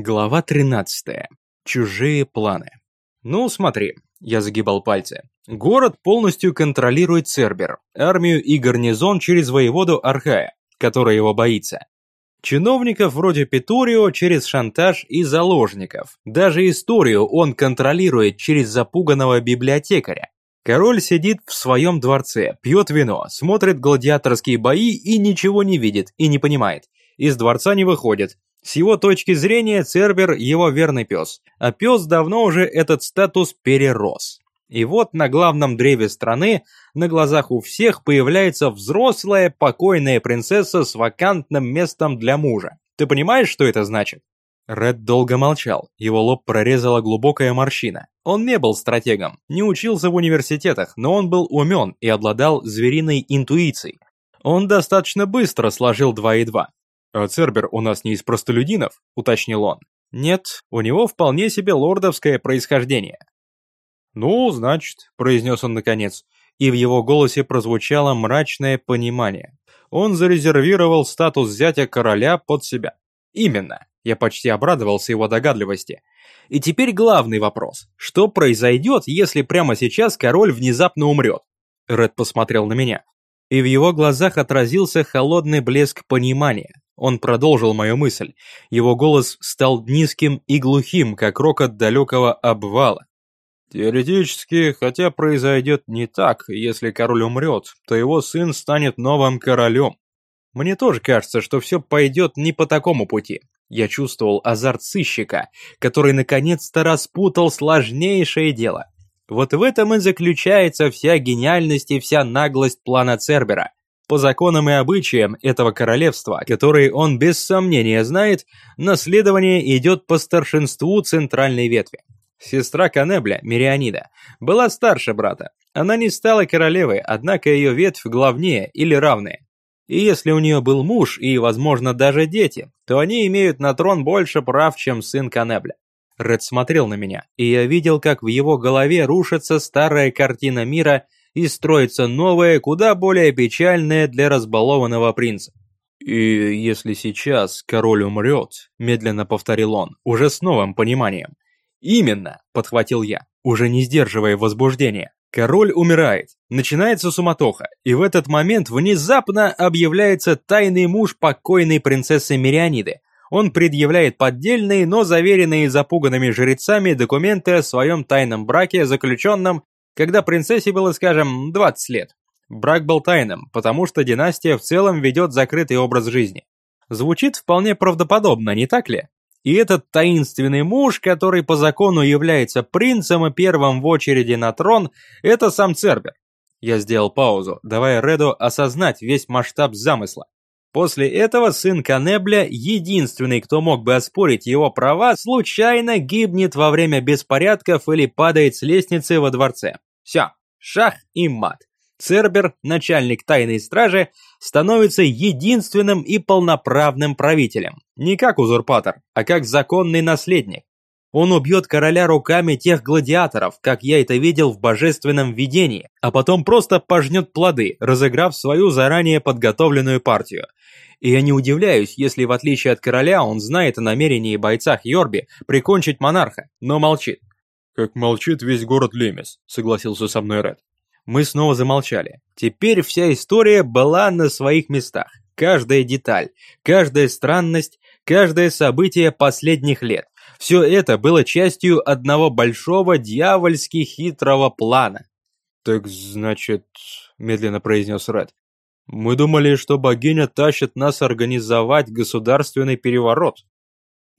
Глава 13. Чужие планы. Ну, смотри, я загибал пальцы. Город полностью контролирует Цербер, армию и гарнизон через воеводу Архая, который его боится. Чиновников вроде Петурио через шантаж и заложников. Даже историю он контролирует через запуганного библиотекаря. Король сидит в своем дворце, пьет вино, смотрит гладиаторские бои и ничего не видит и не понимает. Из дворца не выходит, с его точки зрения, Цербер – его верный пес, а пес давно уже этот статус перерос. И вот на главном древе страны, на глазах у всех, появляется взрослая, покойная принцесса с вакантным местом для мужа. Ты понимаешь, что это значит? Ред долго молчал, его лоб прорезала глубокая морщина. Он не был стратегом, не учился в университетах, но он был умен и обладал звериной интуицией. Он достаточно быстро сложил два и два. «А Цербер у нас не из простолюдинов?» – уточнил он. «Нет, у него вполне себе лордовское происхождение». «Ну, значит», – произнес он наконец, и в его голосе прозвучало мрачное понимание. Он зарезервировал статус зятя короля под себя. «Именно», – я почти обрадовался его догадливости. «И теперь главный вопрос. Что произойдет, если прямо сейчас король внезапно умрет?» Ред посмотрел на меня и в его глазах отразился холодный блеск понимания. Он продолжил мою мысль. Его голос стал низким и глухим, как рокот далекого обвала. Теоретически, хотя произойдет не так, если король умрет, то его сын станет новым королем. Мне тоже кажется, что все пойдет не по такому пути. Я чувствовал азарт сыщика, который наконец-то распутал сложнейшее дело. Вот в этом и заключается вся гениальность и вся наглость плана Цербера. По законам и обычаям этого королевства, которые он без сомнения знает, наследование идет по старшинству центральной ветви. Сестра Канебля, Мирианида, была старше брата. Она не стала королевой, однако ее ветвь главнее или равная. И если у нее был муж и, возможно, даже дети, то они имеют на трон больше прав, чем сын Канебля. Ред смотрел на меня, и я видел, как в его голове рушится старая картина мира и строится новое, куда более печальное для разбалованного принца. «И если сейчас король умрет», – медленно повторил он, уже с новым пониманием. «Именно», – подхватил я, уже не сдерживая возбуждения. Король умирает, начинается суматоха, и в этот момент внезапно объявляется тайный муж покойной принцессы Мирианиды. Он предъявляет поддельные, но заверенные запуганными жрецами документы о своем тайном браке, заключенном когда принцессе было, скажем, 20 лет. Брак был тайным, потому что династия в целом ведет закрытый образ жизни. Звучит вполне правдоподобно, не так ли? И этот таинственный муж, который по закону является принцем и первым в очереди на трон, это сам Цербер. Я сделал паузу, давая Реду осознать весь масштаб замысла. После этого сын Канебля, единственный, кто мог бы оспорить его права, случайно гибнет во время беспорядков или падает с лестницы во дворце. Все, шах и мат. Цербер, начальник тайной стражи, становится единственным и полноправным правителем. Не как узурпатор, а как законный наследник. Он убьет короля руками тех гладиаторов, как я это видел в божественном видении, а потом просто пожнет плоды, разыграв свою заранее подготовленную партию. И я не удивляюсь, если в отличие от короля он знает о намерении бойцах Йорби прикончить монарха, но молчит. «Как молчит весь город Лемес», — согласился со мной Ред. Мы снова замолчали. Теперь вся история была на своих местах. Каждая деталь, каждая странность, каждое событие последних лет. Все это было частью одного большого дьявольски хитрого плана. «Так значит...» — медленно произнес Ред. «Мы думали, что богиня тащит нас организовать государственный переворот».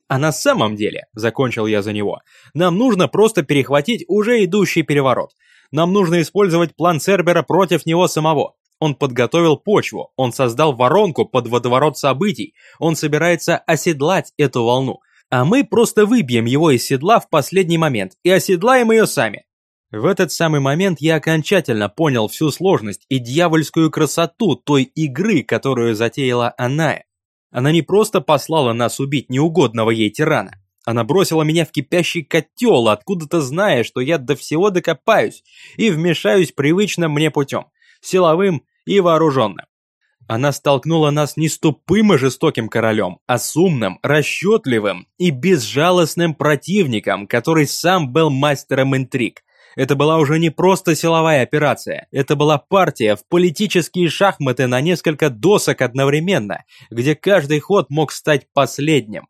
А на самом деле, закончил я за него, нам нужно просто перехватить уже идущий переворот. Нам нужно использовать план Цербера против него самого. Он подготовил почву, он создал воронку под водоворот событий, он собирается оседлать эту волну. А мы просто выбьем его из седла в последний момент и оседлаем ее сами. В этот самый момент я окончательно понял всю сложность и дьявольскую красоту той игры, которую затеяла Аная. Она не просто послала нас убить неугодного ей тирана. Она бросила меня в кипящий котел, откуда-то зная, что я до всего докопаюсь и вмешаюсь привычным мне путем, силовым и вооруженным. Она столкнула нас не с тупым и жестоким королем, а с умным, расчетливым и безжалостным противником, который сам был мастером интриг. Это была уже не просто силовая операция, это была партия в политические шахматы на несколько досок одновременно, где каждый ход мог стать последним.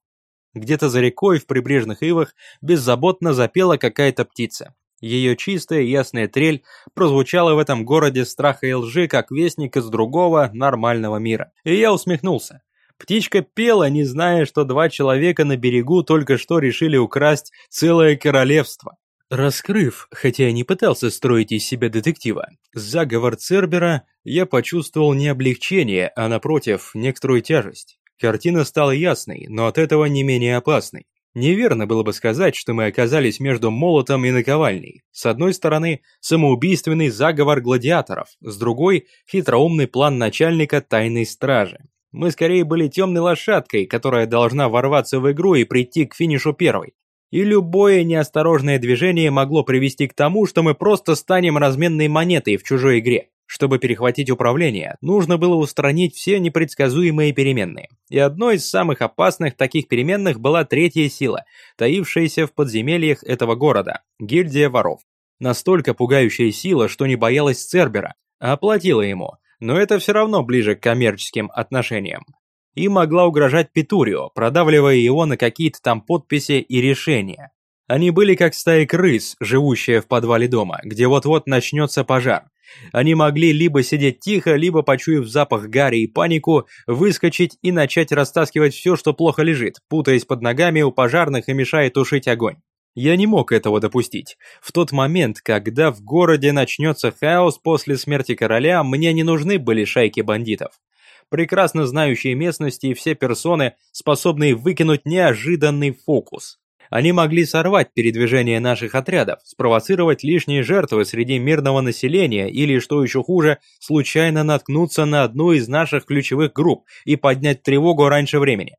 Где-то за рекой в прибрежных ивах беззаботно запела какая-то птица. Ее чистая ясная трель прозвучала в этом городе страха и лжи, как вестник из другого, нормального мира. И я усмехнулся. Птичка пела, не зная, что два человека на берегу только что решили украсть целое королевство. Раскрыв, хотя я не пытался строить из себя детектива, заговор Цербера, я почувствовал не облегчение, а напротив, некоторую тяжесть. Картина стала ясной, но от этого не менее опасной. Неверно было бы сказать, что мы оказались между молотом и наковальней. С одной стороны, самоубийственный заговор гладиаторов, с другой – хитроумный план начальника тайной стражи. Мы скорее были темной лошадкой, которая должна ворваться в игру и прийти к финишу первой. И любое неосторожное движение могло привести к тому, что мы просто станем разменной монетой в чужой игре. Чтобы перехватить управление, нужно было устранить все непредсказуемые переменные. И одной из самых опасных таких переменных была третья сила, таившаяся в подземельях этого города – гильдия воров. Настолько пугающая сила, что не боялась Цербера, а оплатила ему, но это все равно ближе к коммерческим отношениям. И могла угрожать Петурио, продавливая его на какие-то там подписи и решения. Они были как стая крыс, живущая в подвале дома, где вот-вот начнется пожар, они могли либо сидеть тихо, либо, почуяв запах гари и панику, выскочить и начать растаскивать все, что плохо лежит, путаясь под ногами у пожарных и мешая тушить огонь. Я не мог этого допустить. В тот момент, когда в городе начнется хаос после смерти короля, мне не нужны были шайки бандитов. Прекрасно знающие местности и все персоны, способные выкинуть неожиданный фокус. Они могли сорвать передвижение наших отрядов, спровоцировать лишние жертвы среди мирного населения или, что еще хуже, случайно наткнуться на одну из наших ключевых групп и поднять тревогу раньше времени.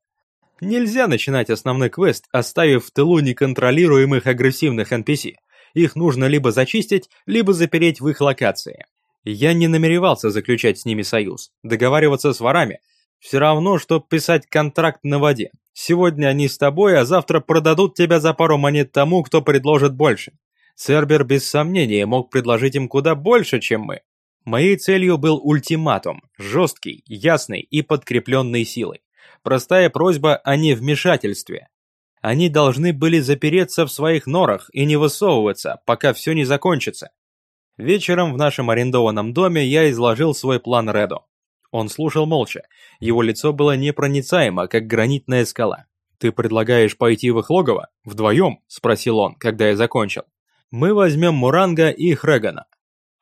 Нельзя начинать основной квест, оставив в тылу неконтролируемых агрессивных NPC. Их нужно либо зачистить, либо запереть в их локации. Я не намеревался заключать с ними союз, договариваться с ворами. Все равно, что писать контракт на воде. Сегодня они с тобой, а завтра продадут тебя за пару монет тому, кто предложит больше. Цербер без сомнения мог предложить им куда больше, чем мы. Моей целью был ультиматум, жесткий, ясный и подкрепленный силой. Простая просьба о невмешательстве. Они должны были запереться в своих норах и не высовываться, пока все не закончится. Вечером в нашем арендованном доме я изложил свой план Реду. Он слушал молча. Его лицо было непроницаемо, как гранитная скала. «Ты предлагаешь пойти в их логово? Вдвоем?» – спросил он, когда я закончил. «Мы возьмем Муранга и Хрегана».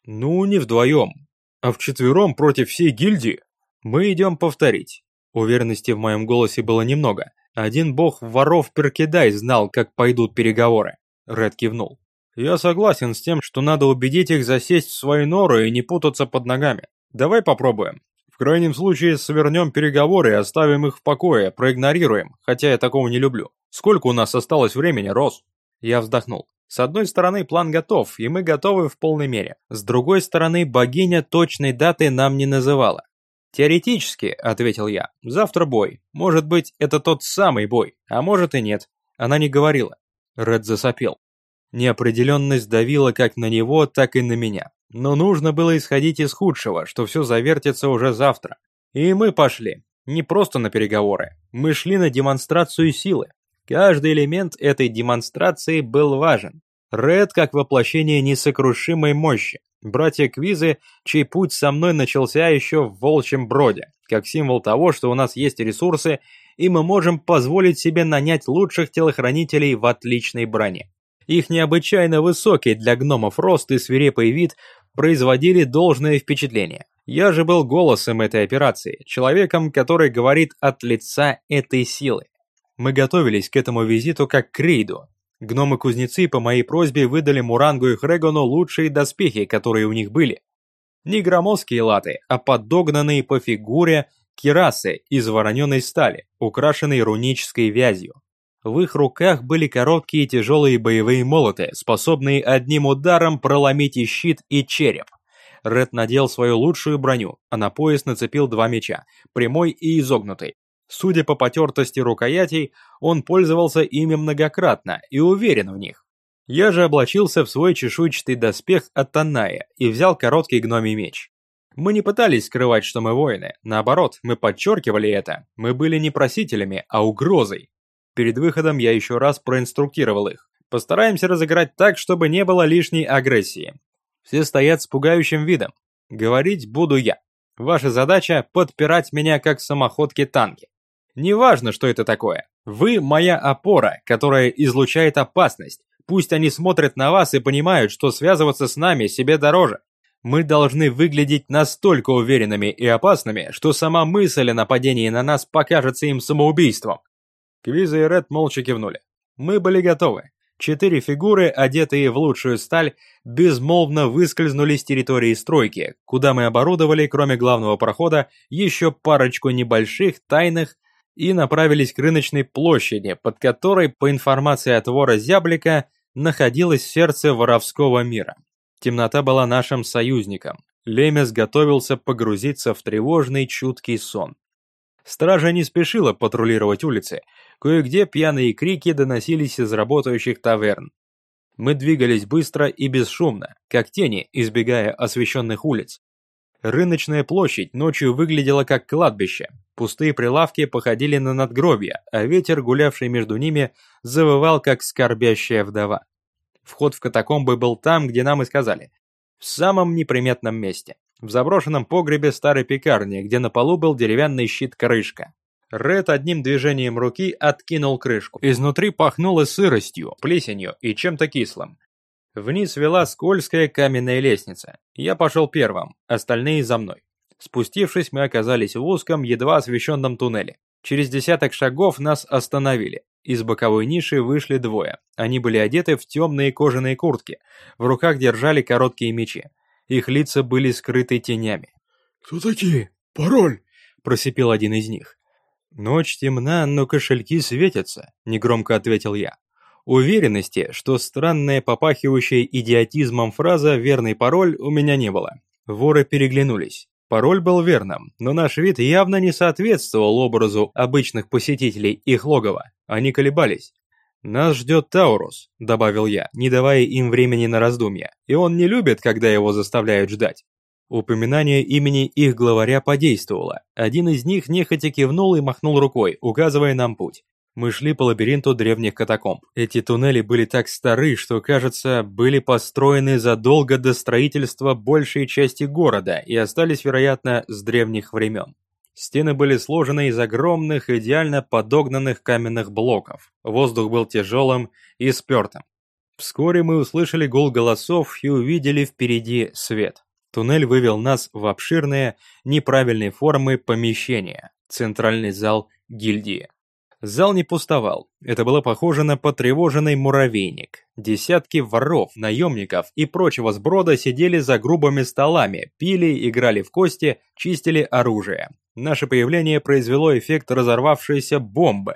«Ну, не вдвоем, а вчетвером против всей гильдии. Мы идем повторить». Уверенности в моем голосе было немного. Один бог воров Перкидай знал, как пойдут переговоры. Ред кивнул. «Я согласен с тем, что надо убедить их засесть в свои норы и не путаться под ногами. Давай попробуем. В крайнем случае свернем переговоры и оставим их в покое, проигнорируем, хотя я такого не люблю. Сколько у нас осталось времени, Рос? Я вздохнул. С одной стороны, план готов, и мы готовы в полной мере. С другой стороны, богиня точной даты нам не называла. «Теоретически», — ответил я, — «завтра бой. Может быть, это тот самый бой, а может и нет». Она не говорила. Ред засопел. Неопределенность давила как на него, так и на меня. Но нужно было исходить из худшего, что все завертится уже завтра. И мы пошли. Не просто на переговоры. Мы шли на демонстрацию силы. Каждый элемент этой демонстрации был важен. Ред как воплощение несокрушимой мощи. Братья Квизы, чей путь со мной начался еще в Волчьем Броде, как символ того, что у нас есть ресурсы, и мы можем позволить себе нанять лучших телохранителей в отличной броне. Их необычайно высокий для гномов рост и свирепый вид производили должное впечатление. Я же был голосом этой операции, человеком, который говорит от лица этой силы. Мы готовились к этому визиту как к рейду. Гномы-кузнецы по моей просьбе выдали Мурангу и Хрегону лучшие доспехи, которые у них были. Не громоздкие латы, а подогнанные по фигуре кирасы из вороненой стали, украшенные рунической вязью. В их руках были короткие тяжелые боевые молоты, способные одним ударом проломить и щит, и череп. Ред надел свою лучшую броню, а на пояс нацепил два меча, прямой и изогнутый. Судя по потертости рукоятей, он пользовался ими многократно и уверен в них. Я же облачился в свой чешуйчатый доспех от Таная и взял короткий гномий меч. Мы не пытались скрывать, что мы воины, наоборот, мы подчеркивали это, мы были не просителями, а угрозой. Перед выходом я еще раз проинструктировал их. Постараемся разыграть так, чтобы не было лишней агрессии. Все стоят с пугающим видом. Говорить буду я. Ваша задача – подпирать меня как самоходки-танки. Неважно, что это такое. Вы – моя опора, которая излучает опасность. Пусть они смотрят на вас и понимают, что связываться с нами себе дороже. Мы должны выглядеть настолько уверенными и опасными, что сама мысль о нападении на нас покажется им самоубийством. Квиза и Ред молча кивнули. Мы были готовы. Четыре фигуры, одетые в лучшую сталь, безмолвно выскользнули с территории стройки, куда мы оборудовали, кроме главного прохода, еще парочку небольших, тайных, и направились к рыночной площади, под которой, по информации от вора Зяблика, находилось сердце воровского мира. Темнота была нашим союзником. Лемес готовился погрузиться в тревожный чуткий сон. Стража не спешила патрулировать улицы, кое-где пьяные крики доносились из работающих таверн. Мы двигались быстро и бесшумно, как тени, избегая освещенных улиц. Рыночная площадь ночью выглядела как кладбище. Пустые прилавки походили на надгробья, а ветер, гулявший между ними, завывал, как скорбящая вдова. Вход в катакомбы был там, где нам и сказали. В самом неприметном месте. В заброшенном погребе старой пекарни, где на полу был деревянный щит-крышка. Ред одним движением руки откинул крышку. Изнутри пахнуло сыростью, плесенью и чем-то кислым. Вниз вела скользкая каменная лестница. Я пошел первым, остальные за мной. Спустившись, мы оказались в узком, едва освещенном туннеле. Через десяток шагов нас остановили. Из боковой ниши вышли двое. Они были одеты в темные кожаные куртки. В руках держали короткие мечи. Их лица были скрыты тенями. «Кто такие? Пароль!» – просипел один из них. «Ночь темна, но кошельки светятся», – негромко ответил я. Уверенности, что странная попахивающая идиотизмом фраза «верный пароль» у меня не было. Воры переглянулись. Пароль был верным, но наш вид явно не соответствовал образу обычных посетителей их логова. Они колебались. «Нас ждет Таурус», — добавил я, не давая им времени на раздумья, и он не любит, когда его заставляют ждать. Упоминание имени их главаря подействовало. Один из них нехотя кивнул и махнул рукой, указывая нам путь. Мы шли по лабиринту древних катакомб. Эти туннели были так стары, что, кажется, были построены задолго до строительства большей части города и остались, вероятно, с древних времен. Стены были сложены из огромных, идеально подогнанных каменных блоков. Воздух был тяжелым и спертым. Вскоре мы услышали гул голосов и увидели впереди свет. Туннель вывел нас в обширные, неправильной формы помещения, центральный зал гильдии. Зал не пустовал. Это было похоже на потревоженный муравейник. Десятки воров, наемников и прочего сброда сидели за грубыми столами, пили, играли в кости, чистили оружие. Наше появление произвело эффект разорвавшейся бомбы.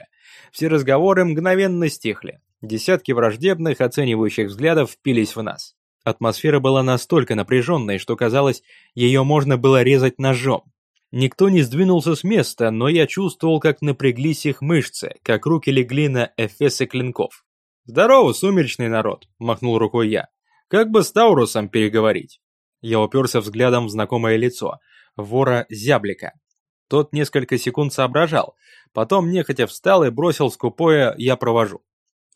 Все разговоры мгновенно стихли. Десятки враждебных, оценивающих взглядов впились в нас. Атмосфера была настолько напряженной, что казалось, ее можно было резать ножом. Никто не сдвинулся с места, но я чувствовал, как напряглись их мышцы, как руки легли на эфесы клинков. «Здорово, сумеречный народ!» – махнул рукой я. «Как бы с Таурусом переговорить?» Я уперся взглядом в знакомое лицо, вора Зяблика. Тот несколько секунд соображал, потом нехотя встал и бросил скупое «я провожу».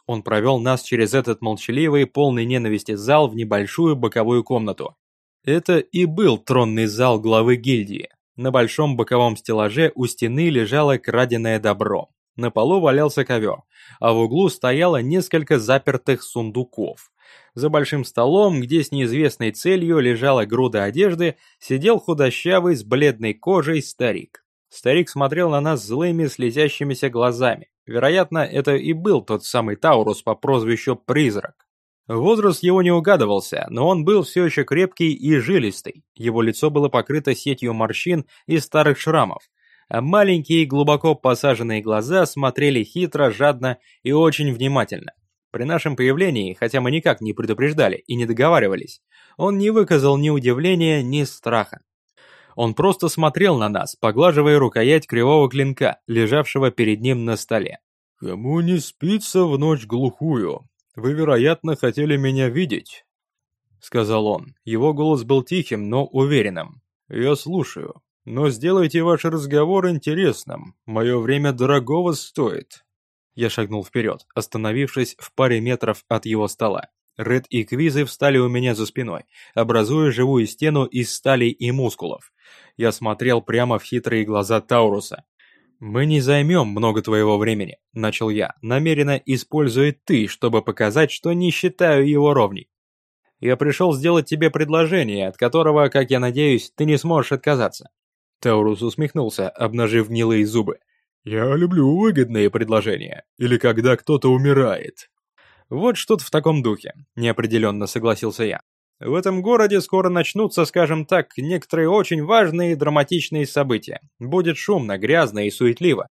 Он провел нас через этот молчаливый, полный ненависти зал в небольшую боковую комнату. Это и был тронный зал главы гильдии. На большом боковом стеллаже у стены лежало краденое добро. На полу валялся ковер, а в углу стояло несколько запертых сундуков. За большим столом, где с неизвестной целью лежала груда одежды, сидел худощавый с бледной кожей старик. Старик смотрел на нас злыми слезящимися глазами. Вероятно, это и был тот самый Таурус по прозвищу Призрак. Возраст его не угадывался, но он был все еще крепкий и жилистый. Его лицо было покрыто сетью морщин и старых шрамов, а маленькие глубоко посаженные глаза смотрели хитро, жадно и очень внимательно. При нашем появлении, хотя мы никак не предупреждали и не договаривались, Он не выказал ни удивления, ни страха. Он просто смотрел на нас, поглаживая рукоять кривого клинка, лежавшего перед ним на столе. «Кому не спится в ночь глухую? Вы, вероятно, хотели меня видеть?» Сказал он. Его голос был тихим, но уверенным. «Я слушаю. Но сделайте ваш разговор интересным. Мое время дорогого стоит». Я шагнул вперед, остановившись в паре метров от его стола. Ред и Квизы встали у меня за спиной, образуя живую стену из стали и мускулов. Я смотрел прямо в хитрые глаза Тауруса. «Мы не займем много твоего времени», — начал я, намеренно используя «ты», чтобы показать, что не считаю его ровней. «Я пришел сделать тебе предложение, от которого, как я надеюсь, ты не сможешь отказаться». Таурус усмехнулся, обнажив гнилые зубы. «Я люблю выгодные предложения, или когда кто-то умирает». «Вот что-то в таком духе», — неопределенно согласился я. В этом городе скоро начнутся, скажем так, некоторые очень важные и драматичные события. Будет шумно, грязно и суетливо.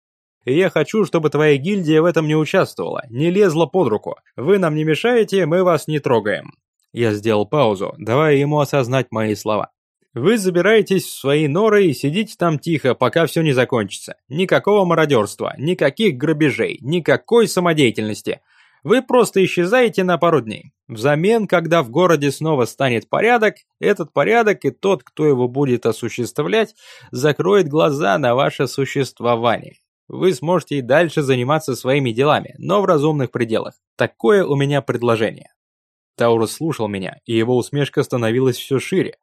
И я хочу, чтобы твоя гильдия в этом не участвовала, не лезла под руку. Вы нам не мешаете, мы вас не трогаем. Я сделал паузу, давая ему осознать мои слова. Вы забираетесь в свои норы и сидите там тихо, пока все не закончится. Никакого мародерства, никаких грабежей, никакой самодеятельности. Вы просто исчезаете на пару дней. Взамен, когда в городе снова станет порядок, этот порядок и тот, кто его будет осуществлять, закроет глаза на ваше существование. Вы сможете и дальше заниматься своими делами, но в разумных пределах. Такое у меня предложение. Таурус слушал меня, и его усмешка становилась все шире.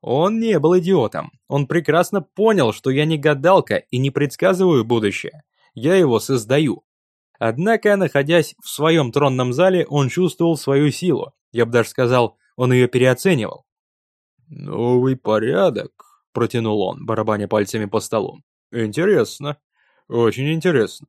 Он не был идиотом. Он прекрасно понял, что я не гадалка и не предсказываю будущее. Я его создаю. Однако, находясь в своем тронном зале, он чувствовал свою силу. Я бы даже сказал, он ее переоценивал. «Новый порядок», — протянул он, барабаня пальцами по столу. «Интересно. Очень интересно.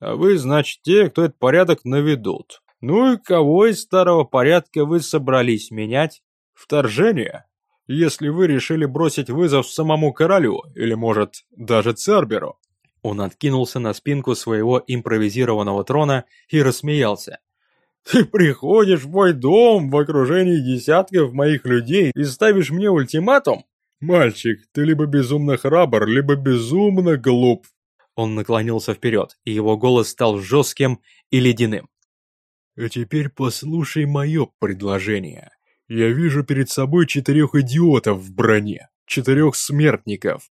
А вы, значит, те, кто этот порядок наведут. Ну и кого из старого порядка вы собрались менять? Вторжение? Если вы решили бросить вызов самому королю, или, может, даже Церберу, он откинулся на спинку своего импровизированного трона и рассмеялся. «Ты приходишь в мой дом в окружении десятков моих людей и ставишь мне ультиматум? Мальчик, ты либо безумно храбр, либо безумно глуп». Он наклонился вперед, и его голос стал жестким и ледяным. «А теперь послушай мое предложение. Я вижу перед собой четырех идиотов в броне, четырех смертников,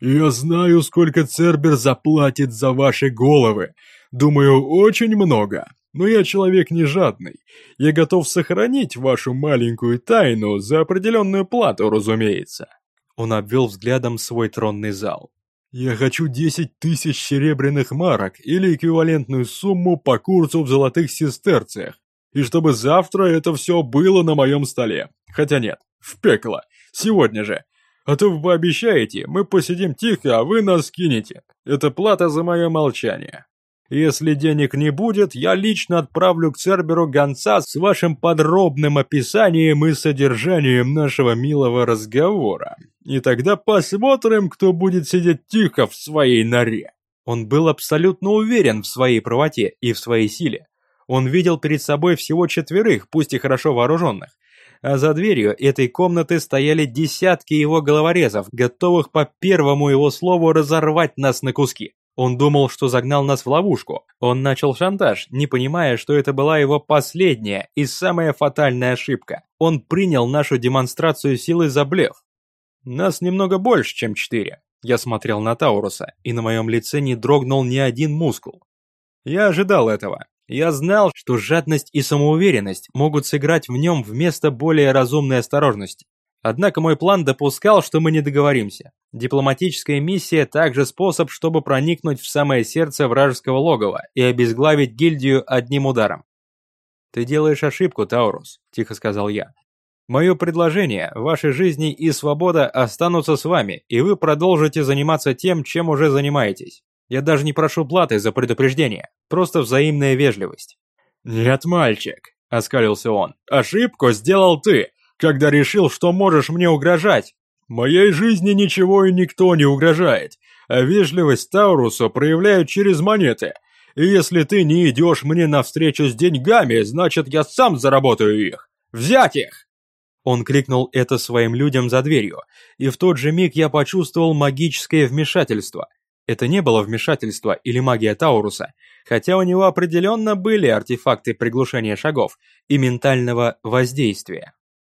«Я знаю, сколько Цербер заплатит за ваши головы. Думаю, очень много. Но я человек не жадный. Я готов сохранить вашу маленькую тайну за определенную плату, разумеется». Он обвел взглядом свой тронный зал. «Я хочу 10 тысяч серебряных марок или эквивалентную сумму по курсу в золотых сестерциях. И чтобы завтра это все было на моем столе. Хотя нет, в пекло. Сегодня же. А то вы обещаете, мы посидим тихо, а вы нас кинете. Это плата за мое молчание. Если денег не будет, я лично отправлю к Церберу гонца с вашим подробным описанием и содержанием нашего милого разговора. И тогда посмотрим, кто будет сидеть тихо в своей норе». Он был абсолютно уверен в своей правоте и в своей силе. Он видел перед собой всего четверых, пусть и хорошо вооруженных, а за дверью этой комнаты стояли десятки его головорезов, готовых по первому его слову разорвать нас на куски. Он думал, что загнал нас в ловушку. Он начал шантаж, не понимая, что это была его последняя и самая фатальная ошибка. Он принял нашу демонстрацию силы за блеф. Нас немного больше, чем четыре. Я смотрел на Тауруса, и на моем лице не дрогнул ни один мускул. Я ожидал этого. Я знал, что жадность и самоуверенность могут сыграть в нем вместо более разумной осторожности. Однако мой план допускал, что мы не договоримся. Дипломатическая миссия также способ, чтобы проникнуть в самое сердце вражеского логова и обезглавить гильдию одним ударом. «Ты делаешь ошибку, Таурус», – тихо сказал я. «Мое предложение, ваши жизни и свобода останутся с вами, и вы продолжите заниматься тем, чем уже занимаетесь. Я даже не прошу платы за предупреждение, просто взаимная вежливость». «Нет, мальчик», — оскалился он, — «ошибку сделал ты, когда решил, что можешь мне угрожать. Моей жизни ничего и никто не угрожает, а вежливость Таурусу проявляют через монеты. И если ты не идешь мне навстречу с деньгами, значит я сам заработаю их. Взять их!» Он крикнул это своим людям за дверью, и в тот же миг я почувствовал магическое вмешательство. Это не было вмешательство или магия Тауруса, хотя у него определенно были артефакты приглушения шагов и ментального воздействия.